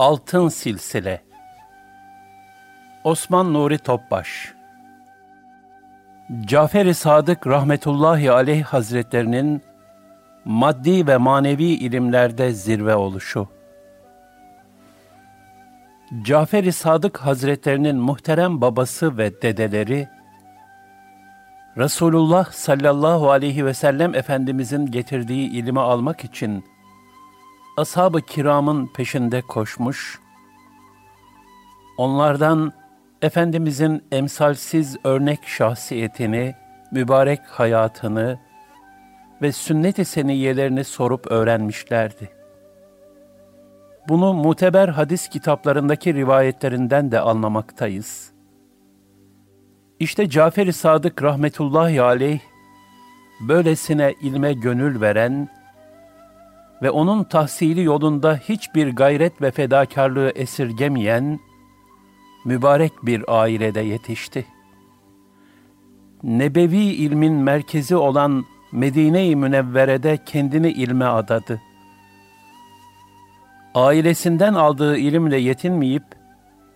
Altın Silsile Osman Nuri Topbaş Cafer-i Sadık rahmetullahi aleyh hazretlerinin maddi ve manevi ilimlerde zirve oluşu. Cafer-i Sadık hazretlerinin muhterem babası ve dedeleri, Resulullah sallallahu aleyhi ve sellem Efendimizin getirdiği ilimi almak için ashab-ı kiramın peşinde koşmuş, onlardan Efendimizin emsalsiz örnek şahsiyetini, mübarek hayatını ve sünnet-i seniyelerini sorup öğrenmişlerdi. Bunu muteber hadis kitaplarındaki rivayetlerinden de anlamaktayız. İşte Cafer-i Sadık rahmetullahi aleyh, böylesine ilme gönül veren ve onun tahsili yolunda hiçbir gayret ve fedakarlığı esirgemeyen, mübarek bir ailede yetişti. Nebevi ilmin merkezi olan Medine-i Münevvere'de kendini ilme adadı. Ailesinden aldığı ilimle yetinmeyip,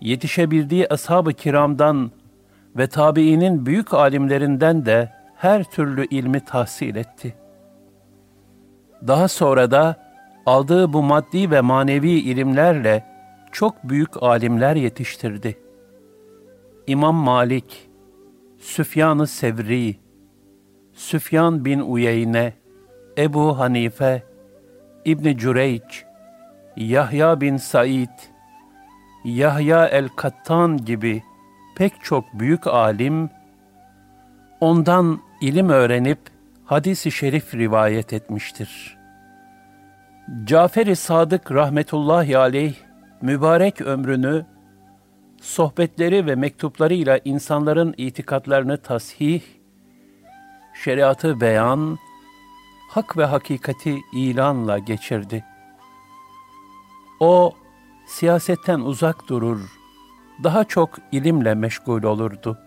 yetişebildiği ashab-ı kiramdan ve tabiinin büyük alimlerinden de her türlü ilmi tahsil etti. Daha sonra da aldığı bu maddi ve manevi ilimlerle çok büyük alimler yetiştirdi. İmam Malik, Süfyan-ı Sevri, Süfyan bin Uyeyne, Ebu Hanife, İbni Cüreyç, Yahya bin Said, Yahya el-Kattan gibi pek çok büyük alim, ondan ilim öğrenip hadis-i şerif rivayet etmiştir. Cafer-i Sadık rahmetullahi aleyh, mübarek ömrünü, sohbetleri ve mektuplarıyla insanların itikatlarını tasih, şeriatı beyan, hak ve hakikati ilanla geçirdi. O, siyasetten uzak durur, daha çok ilimle meşgul olurdu.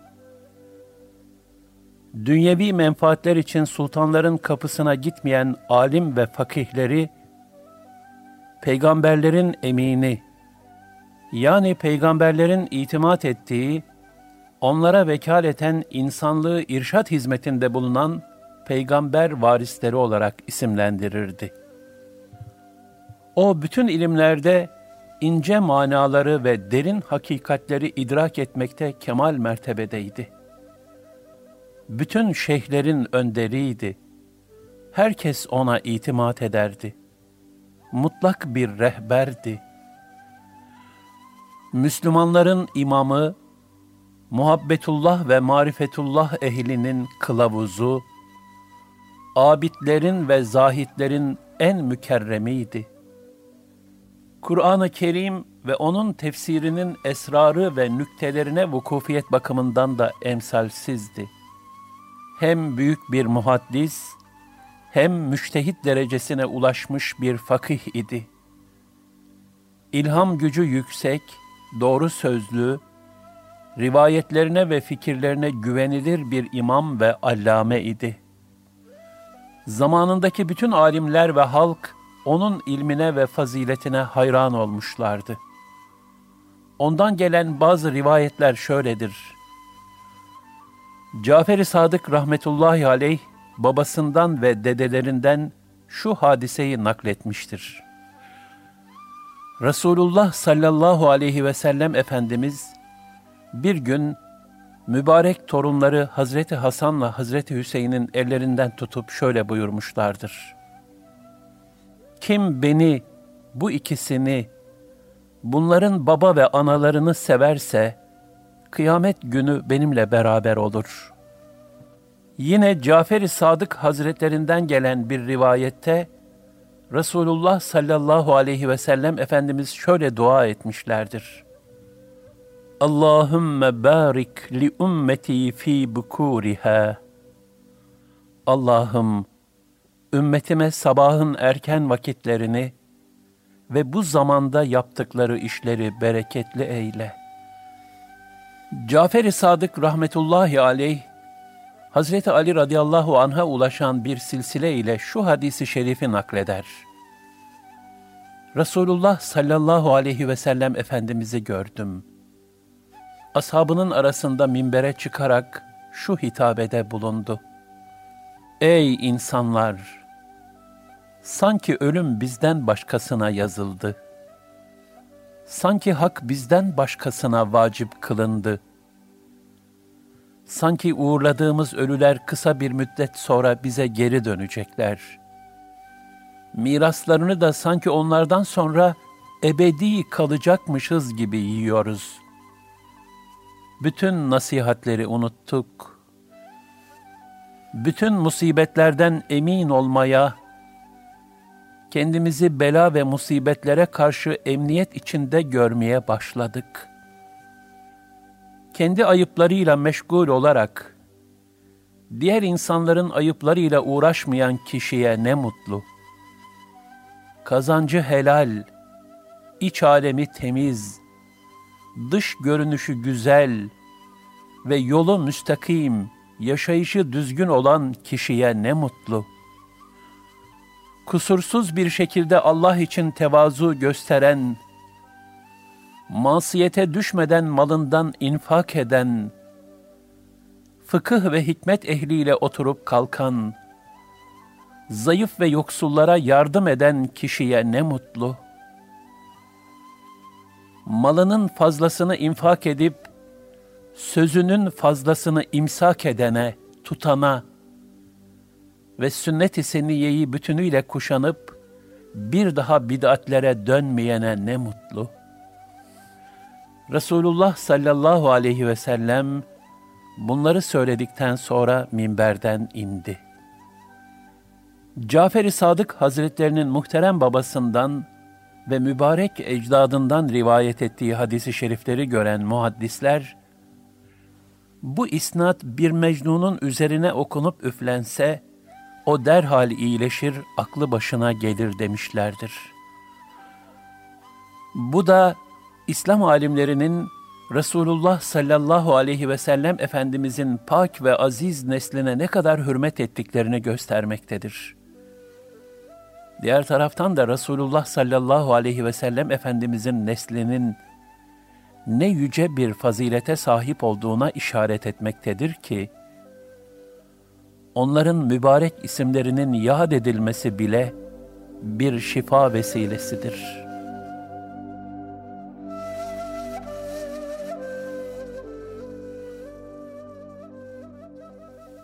Dünyevi menfaatler için sultanların kapısına gitmeyen alim ve fakihleri, peygamberlerin emini, yani peygamberlerin itimat ettiği, onlara vekaleten insanlığı irşat hizmetinde bulunan peygamber varisleri olarak isimlendirirdi. O bütün ilimlerde ince manaları ve derin hakikatleri idrak etmekte kemal mertebedeydi. Bütün şeyhlerin önderiydi. Herkes ona itimat ederdi. Mutlak bir rehberdi. Müslümanların imamı, muhabbetullah ve marifetullah ehlinin kılavuzu, abidlerin ve zahitlerin en mükerremiydi. Kur'an-ı Kerim ve onun tefsirinin esrarı ve nüktelerine vukufiyet bakımından da emsalsizdi. Hem büyük bir muhaddis, hem müştehit derecesine ulaşmış bir fakih idi. İlham gücü yüksek, doğru sözlü, rivayetlerine ve fikirlerine güvenilir bir imam ve allame idi. Zamanındaki bütün alimler ve halk, onun ilmine ve faziletine hayran olmuşlardı. Ondan gelen bazı rivayetler şöyledir. Cafer-i Sadık rahmetullahi aleyh, babasından ve dedelerinden şu hadiseyi nakletmiştir. Resulullah sallallahu aleyhi ve sellem Efendimiz, bir gün mübarek torunları Hazreti Hasan'la Hazreti Hüseyin'in ellerinden tutup şöyle buyurmuşlardır. Kim beni, bu ikisini, bunların baba ve analarını severse, kıyamet günü benimle beraber olur. Yine Cafer-i Sadık Hazretlerinden gelen bir rivayette, Resulullah sallallahu aleyhi ve sellem Efendimiz şöyle dua etmişlerdir. Allahümme barik li ümmeti fi bukuriha. Allah'ım, ümmetime sabahın erken vakitlerini ve bu zamanda yaptıkları işleri bereketli eyle. Cafer-i Sadık rahmetullahi aleyh, Hazreti Ali radıyallahu anh'a ulaşan bir silsile ile şu hadisi şerifi nakleder. Resulullah sallallahu aleyhi ve sellem Efendimiz'i gördüm. Ashabının arasında minbere çıkarak şu hitabede bulundu. Ey insanlar! Sanki ölüm bizden başkasına yazıldı. Sanki hak bizden başkasına vacip kılındı. Sanki uğurladığımız ölüler kısa bir müddet sonra bize geri dönecekler. Miraslarını da sanki onlardan sonra ebedi kalacakmışız gibi yiyoruz. Bütün nasihatleri unuttuk. Bütün musibetlerden emin olmaya, kendimizi bela ve musibetlere karşı emniyet içinde görmeye başladık. Kendi ayıplarıyla meşgul olarak, diğer insanların ayıplarıyla uğraşmayan kişiye ne mutlu. Kazancı helal, iç alemi temiz, dış görünüşü güzel ve yolu müstakim, yaşayışı düzgün olan kişiye ne mutlu.'' kusursuz bir şekilde Allah için tevazu gösteren, masiyete düşmeden malından infak eden, fıkıh ve hikmet ehliyle oturup kalkan, zayıf ve yoksullara yardım eden kişiye ne mutlu. Malının fazlasını infak edip, sözünün fazlasını imsak edene, tutana, ve sünnet-i seniyeyi bütünüyle kuşanıp bir daha bid'atlere dönmeyene ne mutlu. Resulullah sallallahu aleyhi ve sellem bunları söyledikten sonra minberden indi. Cafer-i Sadık Hazretlerinin muhterem babasından ve mübarek ecdadından rivayet ettiği hadisi şerifleri gören muhaddisler, bu isnat bir mecnunun üzerine okunup üflense, o derhal iyileşir, aklı başına gelir demişlerdir. Bu da İslam alimlerinin Resulullah sallallahu aleyhi ve sellem Efendimizin pak ve aziz nesline ne kadar hürmet ettiklerini göstermektedir. Diğer taraftan da Resulullah sallallahu aleyhi ve sellem Efendimizin neslinin ne yüce bir fazilete sahip olduğuna işaret etmektedir ki, onların mübarek isimlerinin yad edilmesi bile bir şifa vesilesidir.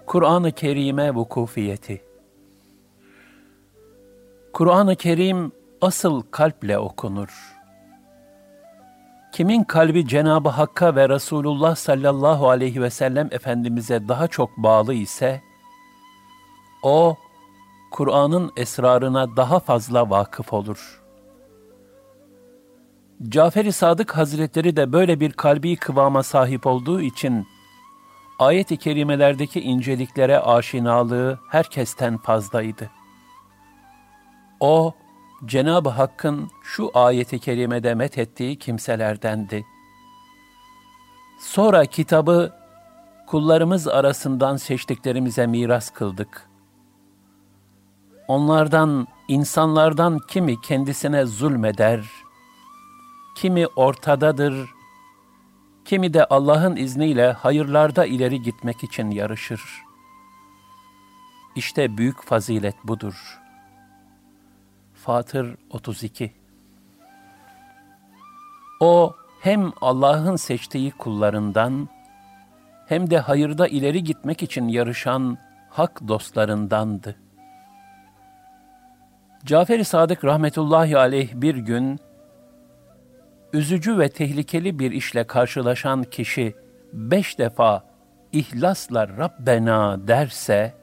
Kur'an-ı Kerim'e vukufiyeti Kur'an-ı Kerim asıl kalple okunur. Kimin kalbi Cenab-ı Hakk'a ve Resulullah sallallahu aleyhi ve sellem Efendimiz'e daha çok bağlı ise, o, Kur'an'ın esrarına daha fazla vakıf olur. Cafer-i Sadık Hazretleri de böyle bir kalbi kıvama sahip olduğu için, ayet-i kerimelerdeki inceliklere aşinalığı herkesten fazlaydı. O, Cenab-ı Hakk'ın şu ayeti kerimede met ettiği kimselerdendi. Sonra kitabı kullarımız arasından seçtiklerimize miras kıldık. Onlardan, insanlardan kimi kendisine zulmeder, kimi ortadadır, kimi de Allah'ın izniyle hayırlarda ileri gitmek için yarışır. İşte büyük fazilet budur. Fatır 32 O hem Allah'ın seçtiği kullarından, hem de hayırda ileri gitmek için yarışan hak dostlarındandı.'' Cafer-i Sadık rahmetullahi aleyh bir gün, üzücü ve tehlikeli bir işle karşılaşan kişi beş defa ihlasla Rabbena derse,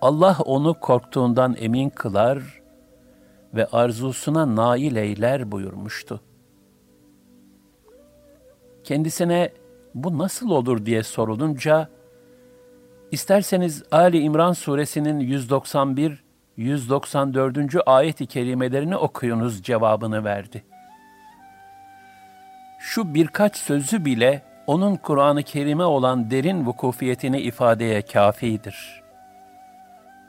Allah onu korktuğundan emin kılar ve arzusuna nail eyler buyurmuştu. Kendisine bu nasıl olur diye sorulunca, isterseniz Ali İmran suresinin 191 194. ayet-i kerimelerini okuyunuz cevabını verdi. Şu birkaç sözü bile onun Kur'an-ı Kerim'e olan derin vukufiyetini ifadeye kafidir.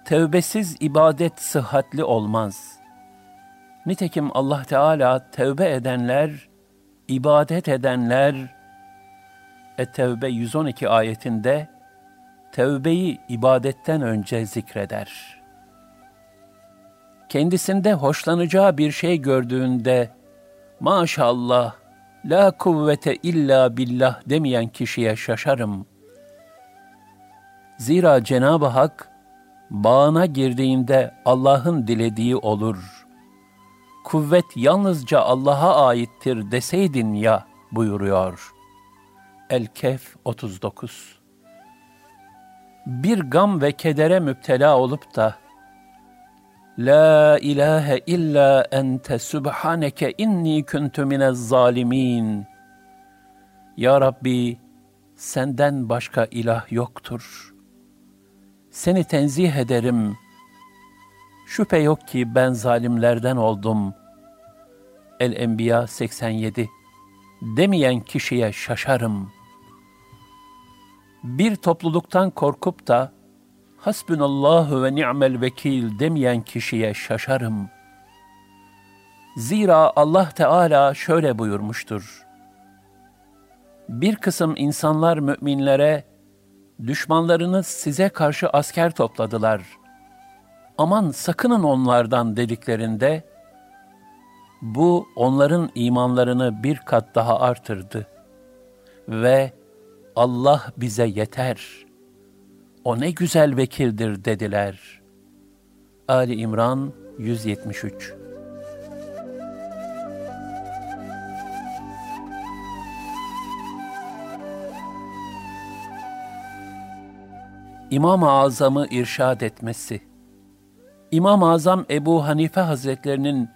Tevbesiz ibadet sıhhatli olmaz. Nitekim Allah Teala tevbe edenler, ibadet edenler, Et-Tevbe 112 ayetinde tevbeyi ibadetten önce zikreder. Kendisinde hoşlanacağı bir şey gördüğünde maşallah la kuvvete illa billah demeyen kişiye şaşarım. Zira Cenab-ı Hak bağına girdiğinde Allah'ın dilediği olur. Kuvvet yalnızca Allah'a aittir deseydin ya buyuruyor. El-Kehf 39 Bir gam ve kedere müptela olup da La ilahe illa ente subhaneke inni kuntu minez zalimin. Ya Rabbi, senden başka ilah yoktur. Seni tenzih ederim. Şüphe yok ki ben zalimlerden oldum. El-Enbiya 87 Demeyen kişiye şaşarım. Bir topluluktan korkup da hasbunallahu ve ni'mel vekil demeyen kişiye şaşarım. Zira Allah Teala şöyle buyurmuştur. Bir kısım insanlar müminlere, düşmanlarınız size karşı asker topladılar. Aman sakının onlardan dediklerinde, bu onların imanlarını bir kat daha artırdı. Ve Allah bize yeter.'' O ne güzel vekildir dediler. Ali İmran 173 İmam-ı Azam'ı irşad etmesi İmam-ı Azam Ebu Hanife Hazretlerinin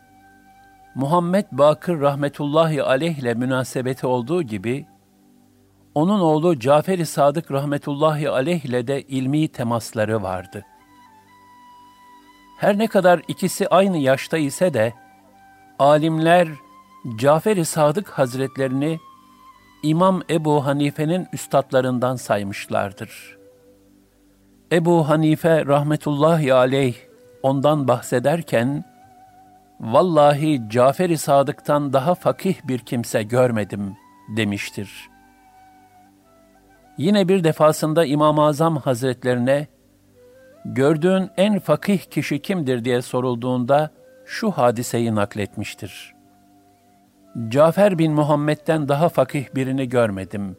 Muhammed Bakır rahmetullahi aleyh ile münasebeti olduğu gibi, onun oğlu Cafer-i Sadık rahmetullahi aleyh ile de ilmi temasları vardı. Her ne kadar ikisi aynı yaşta ise de, alimler Cafer-i Sadık hazretlerini İmam Ebu Hanife'nin üstadlarından saymışlardır. Ebu Hanife rahmetullahi aleyh ondan bahsederken, Vallahi Cafer-i Sadık'tan daha fakih bir kimse görmedim demiştir.'' Yine bir defasında İmam-ı Azam Hazretlerine, gördüğün en fakih kişi kimdir diye sorulduğunda şu hadiseyi nakletmiştir. Cafer bin Muhammed'den daha fakih birini görmedim.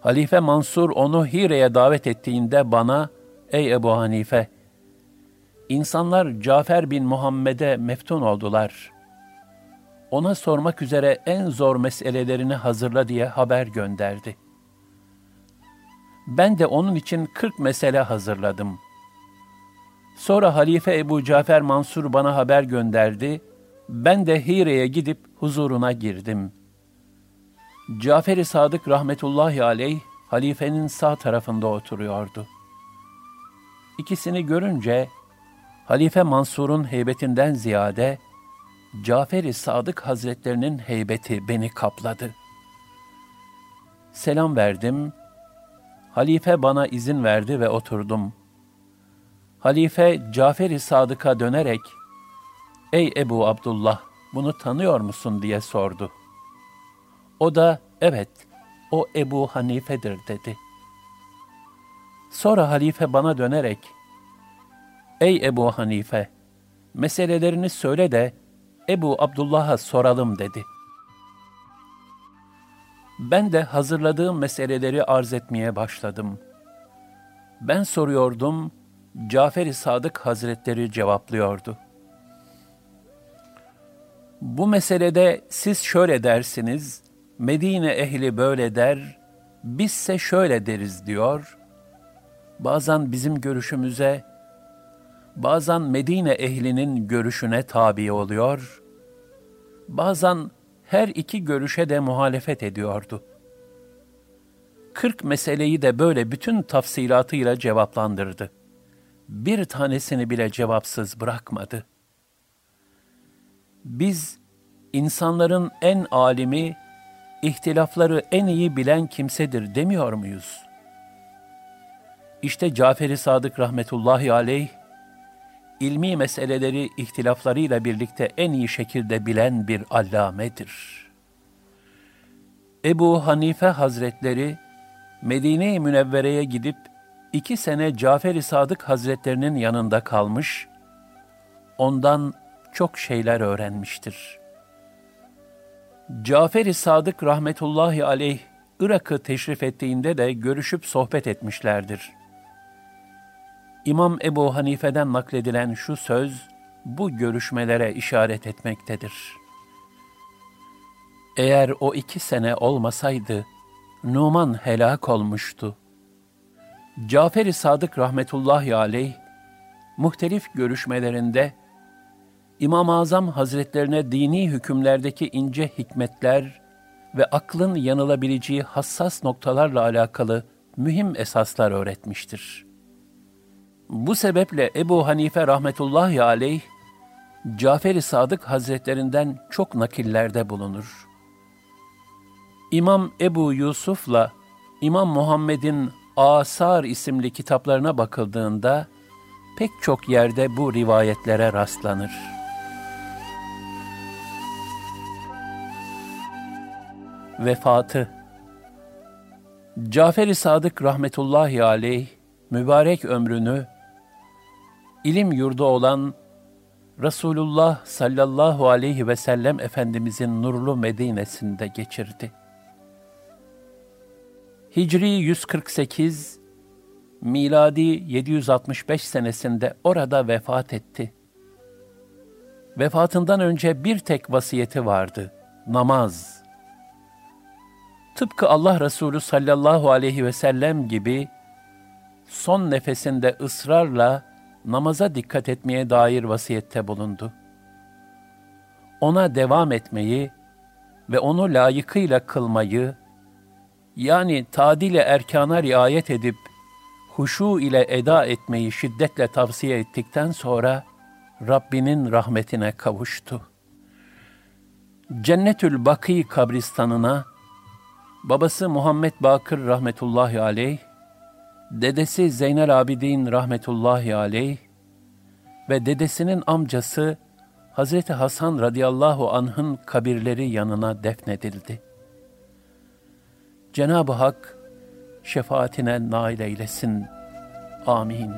Halife Mansur onu Hire'ye davet ettiğinde bana, ey Ebu Hanife, insanlar Cafer bin Muhammed'e meftun oldular. Ona sormak üzere en zor meselelerini hazırla diye haber gönderdi. Ben de onun için kırk mesele hazırladım. Sonra Halife Ebu Cafer Mansur bana haber gönderdi. Ben de Hire'ye gidip huzuruna girdim. Cafer-i Sadık rahmetullahi aleyh halifenin sağ tarafında oturuyordu. İkisini görünce Halife Mansur'un heybetinden ziyade Cafer-i Sadık Hazretlerinin heybeti beni kapladı. Selam verdim, Halife bana izin verdi ve oturdum. Halife Cafer-i Sadık'a dönerek, ''Ey Ebu Abdullah, bunu tanıyor musun?'' diye sordu. O da, ''Evet, o Ebu Hanife'dir.'' dedi. Sonra halife bana dönerek, ''Ey Ebu Hanife, meselelerini söyle de Ebu Abdullah'a soralım.'' dedi. Ben de hazırladığım meseleleri arz etmeye başladım. Ben soruyordum, Cafer-i Sadık Hazretleri cevaplıyordu. Bu meselede siz şöyle dersiniz, Medine ehli böyle der, bizse şöyle deriz diyor. Bazen bizim görüşümüze, bazen Medine ehlinin görüşüne tabi oluyor, bazen her iki görüşe de muhalefet ediyordu. Kırk meseleyi de böyle bütün tafsilatıyla cevaplandırdı. Bir tanesini bile cevapsız bırakmadı. Biz, insanların en alimi, ihtilafları en iyi bilen kimsedir demiyor muyuz? İşte Cafer-i Sadık rahmetullahi aleyh, ilmi meseleleri ihtilaflarıyla birlikte en iyi şekilde bilen bir allamedir. Ebu Hanife Hazretleri, Medine-i Münevvere'ye gidip iki sene Cafer-i Sadık Hazretlerinin yanında kalmış, ondan çok şeyler öğrenmiştir. Cafer-i Sadık rahmetullahi aleyh Irak'ı teşrif ettiğinde de görüşüp sohbet etmişlerdir. İmam Ebu Hanife'den nakledilen şu söz, bu görüşmelere işaret etmektedir. Eğer o iki sene olmasaydı, Numan helak olmuştu. Cafer-i Sadık rahmetullahi aleyh, muhtelif görüşmelerinde, İmam-ı Azam Hazretlerine dini hükümlerdeki ince hikmetler ve aklın yanılabileceği hassas noktalarla alakalı mühim esaslar öğretmiştir. Bu sebeple Ebu Hanife rahmetullahi aleyh, Cafer-i Sadık Hazretlerinden çok nakillerde bulunur. İmam Ebu Yusuf'la İmam Muhammed'in Asar isimli kitaplarına bakıldığında pek çok yerde bu rivayetlere rastlanır. Vefatı Cafer-i Sadık rahmetullahi aleyh mübarek ömrünü ilim yurdu olan Resulullah sallallahu aleyhi ve sellem Efendimizin nurlu Medine'sinde geçirdi. Hicri 148, miladi 765 senesinde orada vefat etti. Vefatından önce bir tek vasiyeti vardı, namaz. Tıpkı Allah Resulü sallallahu aleyhi ve sellem gibi son nefesinde ısrarla namaza dikkat etmeye dair vasiyette bulundu. Ona devam etmeyi ve onu layıkıyla kılmayı, yani tadile erkana riayet edip huşu ile eda etmeyi şiddetle tavsiye ettikten sonra Rabbinin rahmetine kavuştu. Cennetül Baki kabristanına babası Muhammed Bakır rahmetullahi aleyh, dedesi Zeynel Abidin rahmetullahi aleyh ve dedesinin amcası Hazreti Hasan radıyallahu anh'ın kabirleri yanına defnedildi.'' Cenab-ı Hak şefaatine nail eylesin. Amin.